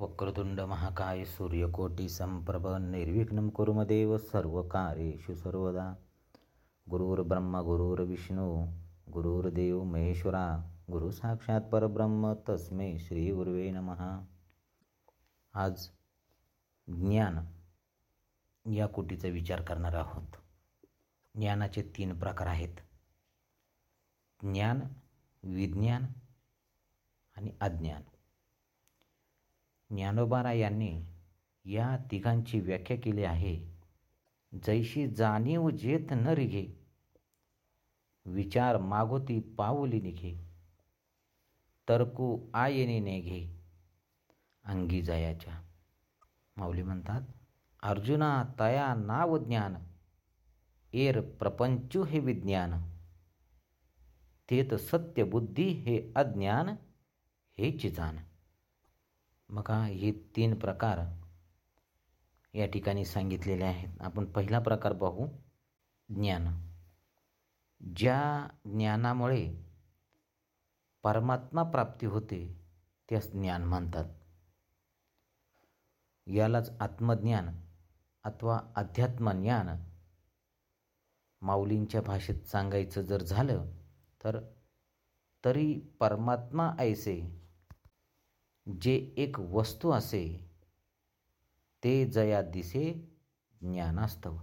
वक्रतुंड महाकाय सूर्यकोटी संप्रभ निर्विघ्न कुर्मदेव सर्व कार्येषु सर्वदा। गुरुर्ब्रह्मा गुरुर्विष्णू गुरुर्देव महेश्वरा गुरु साक्षात परब्रह्म तस्मे श्री गुरुवे नमः। आज ज्ञान या कोटीचा विचार करणार आहोत. ज्ञानाचे तीन प्रकार आहेत. ज्ञान विज्ञान आणि अज्ञान. ज्ञानोबारा यांनी या तिघांची व्याख्या केली आहे. जैशी जाणीव जेत न रिघे विचार मागोती पाऊली निघे. तर्कू आयने नेघे अंगी जयाच्या. माऊली म्हणतात अर्जुना तया नाव ज्ञान एर प्रपंचू हे विज्ञान. तेत सत्य बुद्धी हे अज्ञान हेच जाण. मग हे तीन प्रकार या ठिकाणी सांगितलेले आहेत. आपण पहिला प्रकार पाहू ज्ञान. ज्या ज्ञानामुळे परमात्मा प्राप्ती होते त्यास ज्ञान म्हणतात. यालाच आत्मज्ञान अथवा अध्यात्मज्ञान माऊलींच्या भाषेत सांगायचं जर झालं तर तरी परमात्मा ऐसे जे एक वस्तू असे ते जया दिसे ज्ञानास्तव.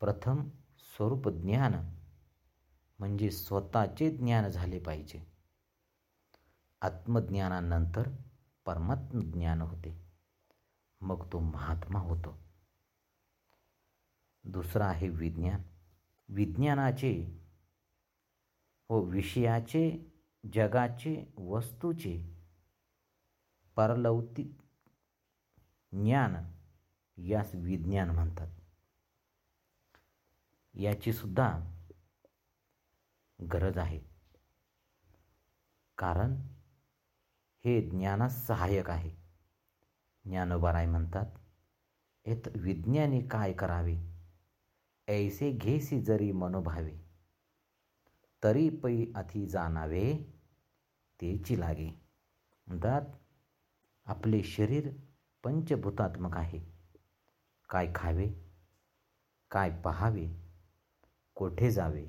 प्रथम स्वरूप ज्ञान म्हणजे स्वतःचे ज्ञान झाले पाहिजे. आत्मज्ञानानंतर परमात्मज्ञान होते. मग तो महात्मा होतो. दुसरा आहे विज्ञान. विज्ञानाचे व विषयाचे जगाचे वस्तूचे परलौकिक ज्ञान यास विज्ञान म्हणतात. याची सुद्धा गरज आहे. कारण हे ज्ञानास सहाय्यक आहे. ज्ञानोबाराय म्हणतात येत विज्ञानी काय करावे? ऐसे घेसी जरी मनोभावे तरी पै अथी जाणावे ते लागे. म्हणतात आपले शरीर पंचभूतात्मक आहे. काय खावे काय पहावे कोठे जावे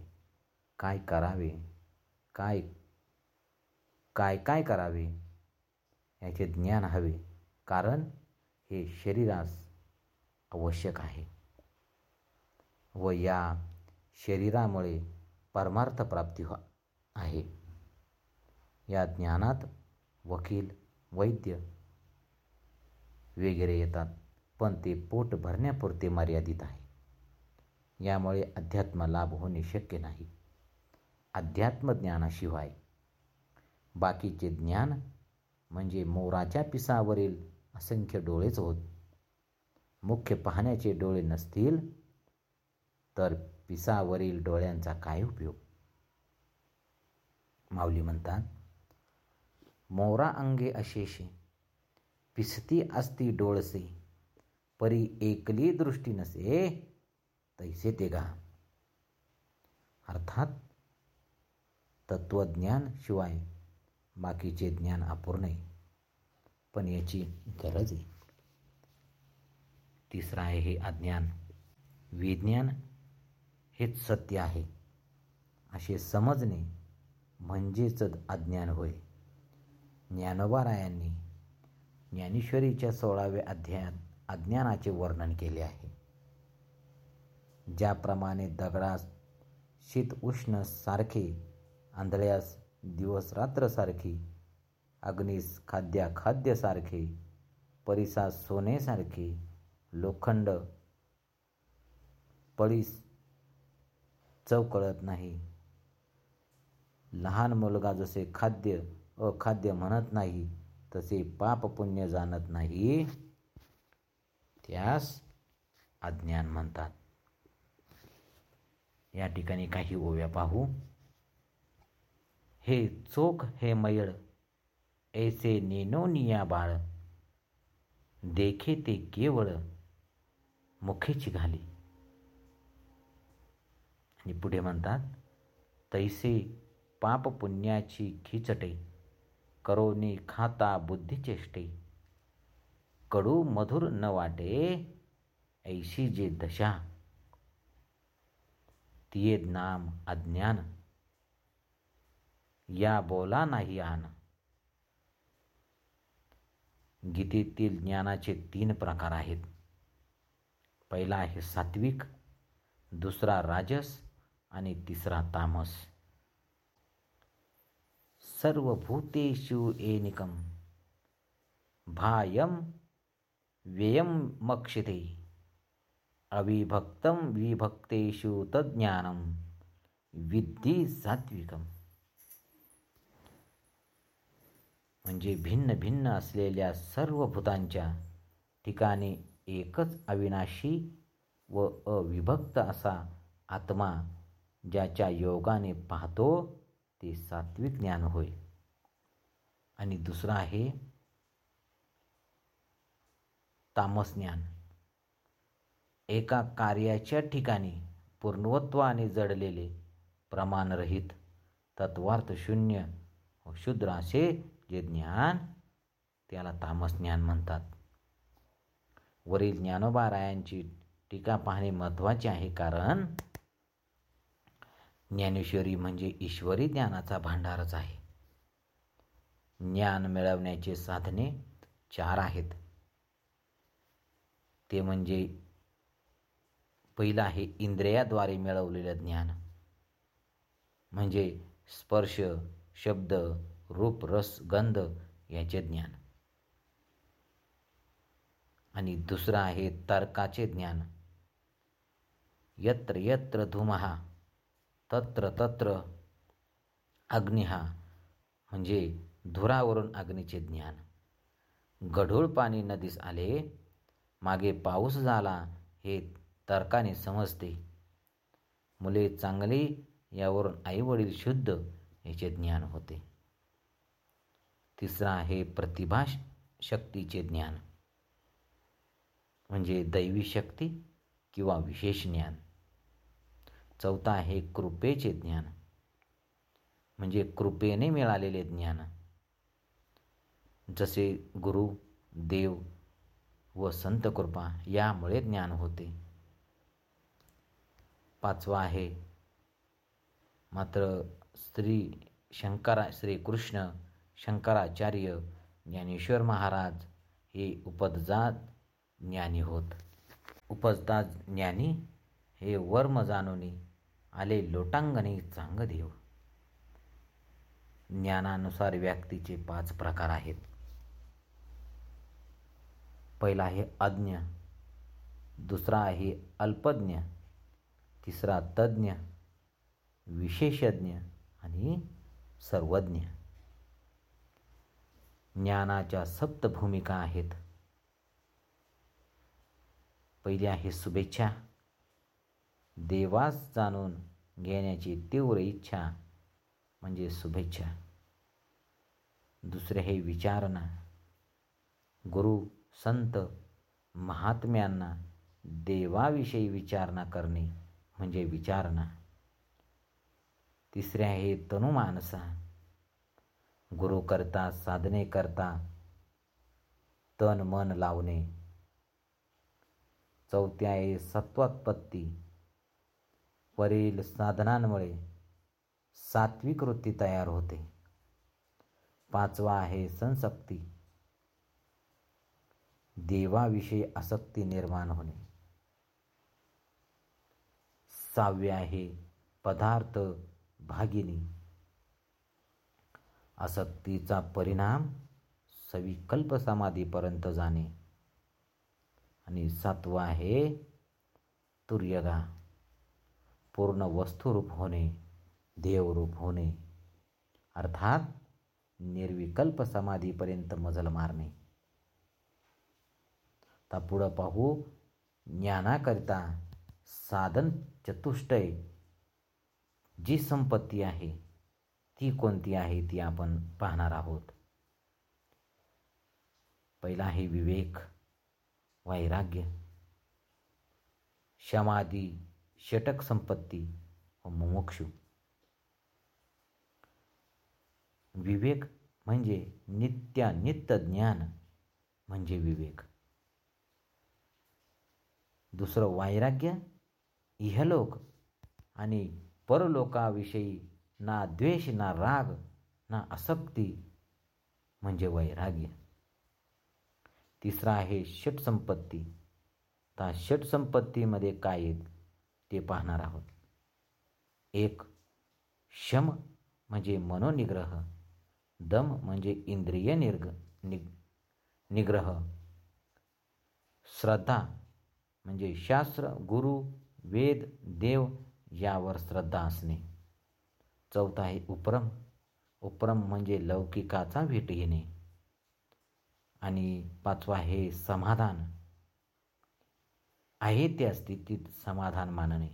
काय करावे काय काय काय करावे याचे ज्ञान हवे. कारण हे शरीरास आवश्यक आहे. व या शरीरामुळे परमार्थप्राप्ती व्हा हो आहे. या ज्ञानात वकील वैद्य वगैरे येतात पण ते पोट भरण्यापुरते मर्यादित आहे. यामुळे अध्यात्म लाभ होणे शक्य नाही. अध्यात्मज्ञानाशिवाय बाकीचे ज्ञान म्हणजे मोराच्या पिसावरील असंख्य डोळेच होत. मुख्य पाहण्याचे डोळे नसतील तर पिसावरील डोळ्यांचा काय उपयोग? माऊली म्हणतात मोरा अंगे अशेषे पिसती असती डोळसे परी एकली दृष्टी नसे तैसे ते गा. अर्थात तत्वज्ञान शिवाय बाकीचे ज्ञान अपूर्ण आहे. पण याची गरज आहे. तिसरं आहे हे अज्ञान. विज्ञान हेच सत्य आहे. असे समजणे म्हणजेच अज्ञान होय. ज्ञानोबारायांनी ज्ञानेश्वरीच्या सोळाव्या अध्यायात अज्ञानाचे वर्णन केले आहे. ज्याप्रमाणे दगडास शीत उष्ण सारखे आंधळ्यास दिवस रात्रसारखी अग्नीस खाद्या खाद्यसारखे परिसास सोनेसारखे लोखंड पळीस चव कळत नाही. लहान मुलगा जसे खाद्य अखाद्य म्हणत नाही तसे पाप पुण्य जाणत नाही त्यास अज्ञान म्हणतात. या ठिकाणी काही ओव्या पाहू. हे चोख हे मयळ ऐसे नेनोनिया बाळ देखे ते केवळ मुखेची घाली. आणि पुढे म्हणतात तैसे पाप पुण्याची खिचटे करोनी खाता बुद्धिचेष्टे कडू मधुर न वाटे ऐशी जे दशा तिये नाम अज्ञान या बोला नाही आन. गीतेतील ज्ञानाचे तीन प्रकार आहेत. पहिला आहे सात्विक दुसरा राजस आणि तिसरा तामस. सर्वभूतेषु एनिकम भायम व्ययम मक्षिते। अविभक्तम विभक्तेषु तज्ज्ञानम विद्धी सात्विकम. म्हणजे भिन्न भिन्न असलेल्या सर्व भूतांच्या ठिकाणी एकच अविनाशी व अविभक्त असा आत्मा ज्याच्या योगाने पाहतो ते सात्विक ज्ञान होय. आणि दुसरं आहे तामस ज्ञान. एका कार्याच्या ठिकाणी पूर्णवत्वाने जडलेले प्रमाणरहित तत्वार्थ शून्य व शुद्र असे जे ज्ञान त्याला तामस ज्ञान म्हणतात. वरील ज्ञानोबा रायांची टीका पाहणे महत्त्वाचे आहे कारण ज्ञानेश्वरी म्हणजे ईश्वरी ज्ञानाचा भांडारच आहे. ज्ञान मिळवण्याचे साधने चार आहेत. ते म्हणजे पहिलं आहे इंद्रियाद्वारे मिळवलेलं ज्ञान. म्हणजे स्पर्श शब्द रूप रस गंध याचे ज्ञान. आणि दुसरं आहे तर्काचे ज्ञान. यत्र यत्र धुमहा तत्र तत्र अग्निहा म्हणजे धुरावरून अग्नीचे ज्ञान. गढूळ पाणी नदीस आले मागे पाऊस झाला हे तर्काने समजते. मुले चांगली यावरून आईवडील शुद्ध याचे ज्ञान होते. तिसरा आहे प्रतिभा शक्तीचे ज्ञान. म्हणजे दैवी शक्ती किंवा विशेष ज्ञान. चौथा आहे कृपेचे ज्ञान. म्हणजे कृपेने मिळालेले ज्ञान. जसे गुरु देव व संत कृपा यामुळे ज्ञान होते. पाचवा आहे मात्र श्री शंकरा श्रीकृष्ण शंकराचार्य ज्ञानेश्वर महाराज हे उपदजात ज्ञानी होत. उपजदात ज्ञानी हे वर्म जाणूनी आले लोटांगणे चांग देव ज्ञानानुसार व्यक्तीचे पाच प्रकार आहेत. पहिला आहे अज्ञ दुसरा आहे अल्पज्ञ तिसरा तज्ज्ञ विशेषज्ञ आणि सर्वज्ञ. ज्ञानाच्या सप्त भूमिका आहेत. पहिली आहे शुभेच्छा देवास जाणून घेण्याची तीव्र इच्छा म्हणजे शुभेच्छा. दुसरे हे विचारणा. गुरु संत महात्म्यांना देवाविषयी विचारणा करणे म्हणजे विचारणा. तिसरे आहे तनुमानसा गुरु करता साधने करता तन मन लावणे. चौथ्या आहे सत्वात्पत्ती. वरील साधनांमुळे सात्विक वृत्ती तयार होते. पाचवा आहे संसक्ती. देवाविषयी आसक्ती निर्माण होणे. सहावे आहे पदार्थ भागिनी. आसक्तीचा परिणाम सविकल्प समाधीपर्यंत जाणे. आणि सातवा आहे तुर्यगा. पूर्ण वस्तुरूप होणे देवरूप होणे अर्थात निर्विकल्प समाधीपर्यंत मजल मारणे. आता पुढं पाहू ज्ञानाकरिता साधन चतुष्टय जी संपत्ती आहे ती कोणती आहे ती आपण पाहणार आहोत. पहिला आहे विवेक वैराग्य क्षमादी षटक संपत्ती व मुमुक्षु. विवेक म्हणजे नित्यानित्य ज्ञान म्हणजे विवेक. दुसरं वैराग्य इहलोक आणि परलोकाविषयी ना द्वेष ना राग ना आसक्ती म्हणजे वैराग्य. तिसरा आहे षटसंपत्ती. तर षटसंपत्तीमध्ये काय आहेत ते पाहणार आहोत. एक शम म्हणजे मनोनिग्रह दम म्हणजे इंद्रिय निर्ग निग निग्रह. श्रद्धा म्हणजे शास्त्र गुरु वेद देव यावर श्रद्धा असणे. चौथा आहे उपरम. उपरम म्हणजे लौकिकाचा भेट घेणे. आणि पाचवा आहे समाधान. आहे त्या स्थितीत समाधान मानणे.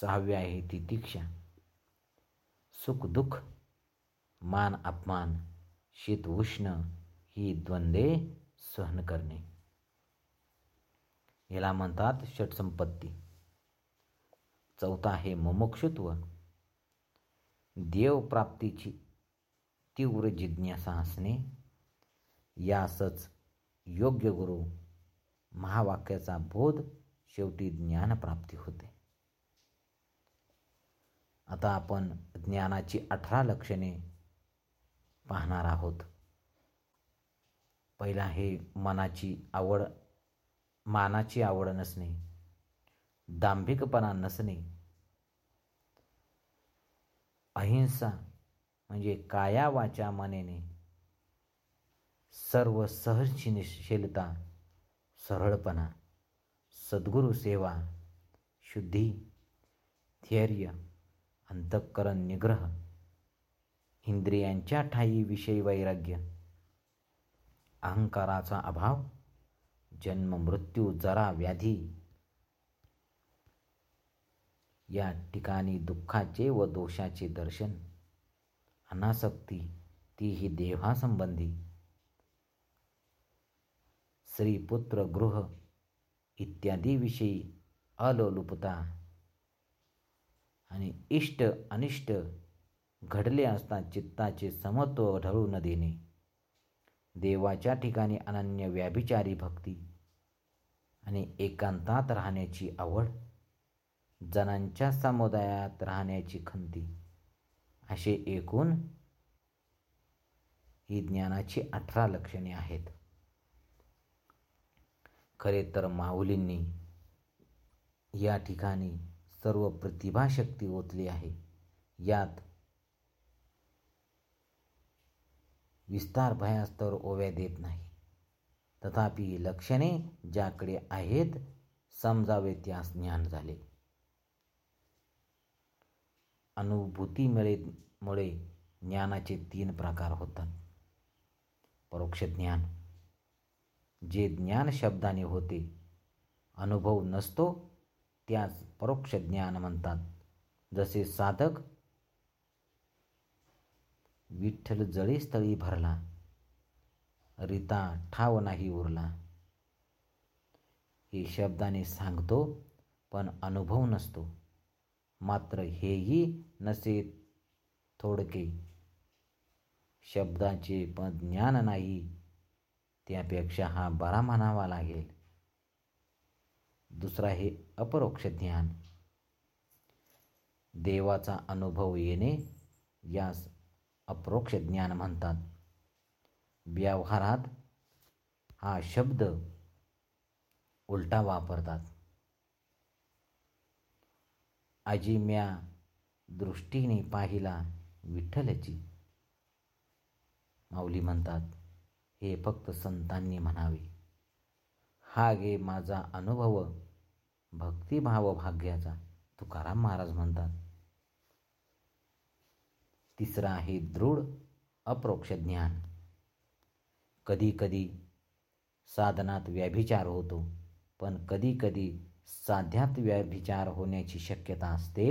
सहावी आहे तितिक्षा सुख दुःख मान अपमान शीत उष्ण ही द्वंद्वे सहन करणे. याला म्हणतात षटसंपत्ती. चौथा आहे मुमुक्षुत्व. देवप्राप्तीची तीव्र जिज्ञासा असणे. यासच योग्य गुरु महावाक्याचा बोध शेवटी ज्ञानप्राप्ती होते. आता आपण ज्ञानाची अठरा लक्षणे पाहणार आहोत. पहिला हे मनाची आवड मानाची आवड नसणे दांभिकपणा नसणे अहिंसा म्हणजे काया वाचा मनेने सर्व सहनशीलता सरळपणा सद्गुरू सेवा शुद्धी धैर्य अंतःकरण निग्रह इंद्रियांच्या ठाई विषयी वैराग्य अहंकाराचा अभाव जन्म मृत्यू जरा व्याधी या ठिकाणी दुःखाचे व दोषाचे दर्शन अनासक्ती ती ही देहासंबंधी पुत्र गृह इत्यादीविषयी अलोलुपता आणि इष्ट अनिष्ट घडले असता चित्ताचे समत्व ढळू न देणे. देवाच्या ठिकाणी अनन्य व्याभिचारी भक्ती आणि एकांतात राहण्याची आवड जणांच्या समुदायात राहण्याची खंती असे एकूण ही ज्ञानाची अठरा लक्षणे आहेत. खरे तर माऊलींनी या ठिकाणी सर्व प्रतिभाशक्ती ओतली आहे. यात विस्तार भयास्तर ओव्या देत नाही. तथापि लक्षणे ज्याकडे आहेत समजावे त्यास ज्ञान झाले. अनुभूती मुळे ज्ञानाचे तीन प्रकार होतात. परोक्ष ज्ञान जे ज्ञान शब्दाने होते अनुभव नसतो त्यास परोक्ष ज्ञान म्हणतात. जसे साधक विठ्ठल जळीस्थळी भरला रिता ठाव नाही उरला. हे शब्दाने सांगतो पण अनुभव नसतो. मात्र हेही नसे थोडके. शब्दाचे पण ज्ञान नाही त्यापेक्षा हा बरा म्हणावा लागेल. दुसरा हे अपरोक्ष ज्ञान देवाचा अनुभव येणे यास अप्रोक्ष ज्ञान म्हणतात. व्यवहारात हा शब्द उलटा वापरतात. आजी म्या दृष्टीने पाहिला विठ्ठलची. माऊली म्हणतात हे फक्त संतांनी म्हणावे. हा गे माझा अनुभव भक्तिभाव भाग्याचा तुकाराम महाराज म्हणतात. तिसरा आहे दृढ अप्रोक्ष ज्ञान. कधी कधी साधनात व्याभिचार होतो पण कधी कधी साध्यात व्याभिचार होण्याची शक्यता असते.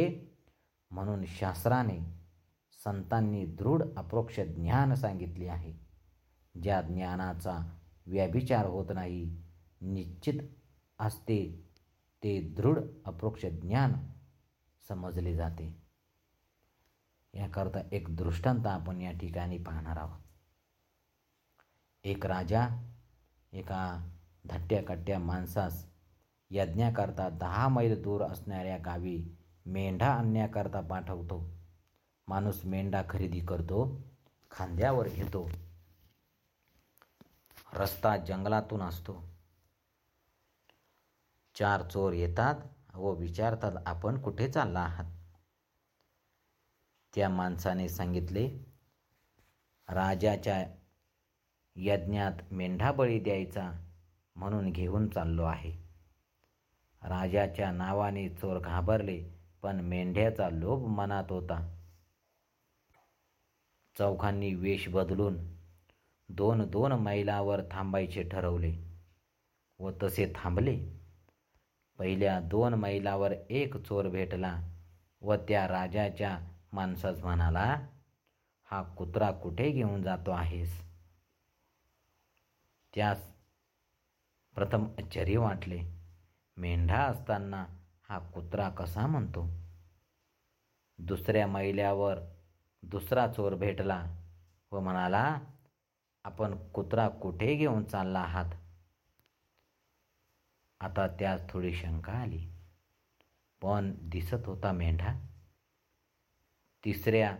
म्हणून शास्त्राने संतांनी दृढ अप्रोक्ष ज्ञान सांगितले आहे. ज्या ज्ञानाचा व्याभिचार होत नाही निश्चित असते ते दृढ अप्रोक्ष ज्ञान समजले जाते. याकरता एक दृष्टांत आपण या ठिकाणी पाहणार आहोत. एक राजा एका धट्ट्याकट्ट्या माणसास यज्ञाकरता दहा मैल दूर असणाऱ्या गावी मेंढा आणण्याकरता पाठवतो. माणूस मेंढा खरेदी करतो खांद्यावर घेतो. रस्ता जंगलातून असतो. चार चोर येतात व विचारतात आपण कुठे चालला आहात? त्या माणसाने सांगितले राजाच्या यज्ञात मेंढा बळी द्यायचा म्हणून घेऊन चाललो आहे. राजाच्या नावाने चोर घाबरले पण मेंढ्याचा लोभ मनात होता. चौघांनी वेश बदलून दोन दोन मैलावर थांबायचे ठरवले व तसे थांबले. पहिल्या दोन मैलावर एक चोर भेटला व त्या राजाच्या माणसास म्हणाला हा कुत्रा कुठे घेऊन जातो आहेस? त्यास प्रथम आश्चर्य वाटले. मेंढा असताना हा कुत्रा कसा म्हणतो? दुसऱ्या मैल्यावर दुसरा चोर भेटला व म्हणाला आपण कुत्रा कुठे घेऊन चालला आहात? आता त्यास थोडी शंका आली. पण दिसत होता मेंढा. तिसऱ्या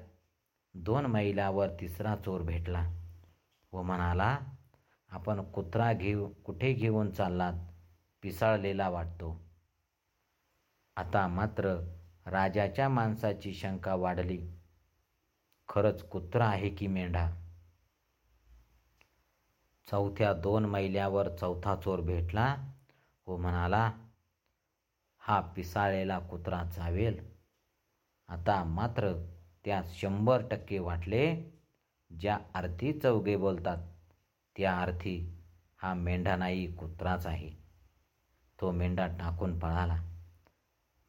दोन मैलावर तिसरा चोर भेटला व म्हणाला आपण कुत्रा घेऊ कुठे घेऊन चाललात? पिसाळलेला वाटतो. आता मात्र राजाच्या माणसाची शंका वाढली. खरंच कुत्रा आहे की मेंढा? चौथ्या दोन मैल्यावर चौथा चोर भेटला. हो म्हणाला हा पिसाळलेला कुत्रा चावेल आता मात्र त्या शंभर टक्के वाटले. ज्या अर्थी चौघे बोलतात त्या अर्थी हा मेंढा नाही कुत्राच आहे. तो मेंढा टाकून पळाला.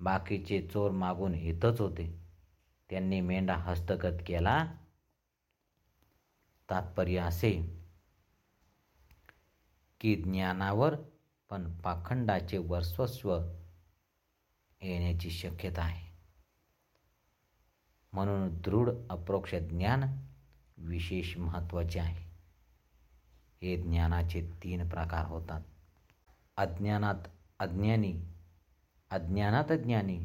बाकीचे चोर मागून येतच होते. त्यांनी मेंढा हस्तगत केला. तात्पर्य असे की ज्ञानावर पण पाखंडाचे वर्चस्व येण्याची शक्यता आहे. म्हणून दृढ अप्रोक्ष ज्ञान विशेष महत्त्वाचे आहे. हे ज्ञानाचे तीन प्रकार होतात. अज्ञानात अज्ञानी अज्ञानात ज्ञानी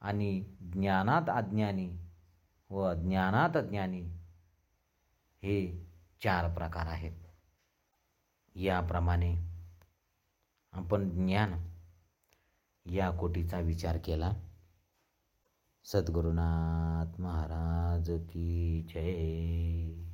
आणि ज्ञानात अज्ञानी व ज्ञानात ज्ञानी हे चार प्रकार आहेत. याप्रमाणे आपण ज्ञान या कोटीचा विचार केला. सद्गुरुनाथ महाराज की जय.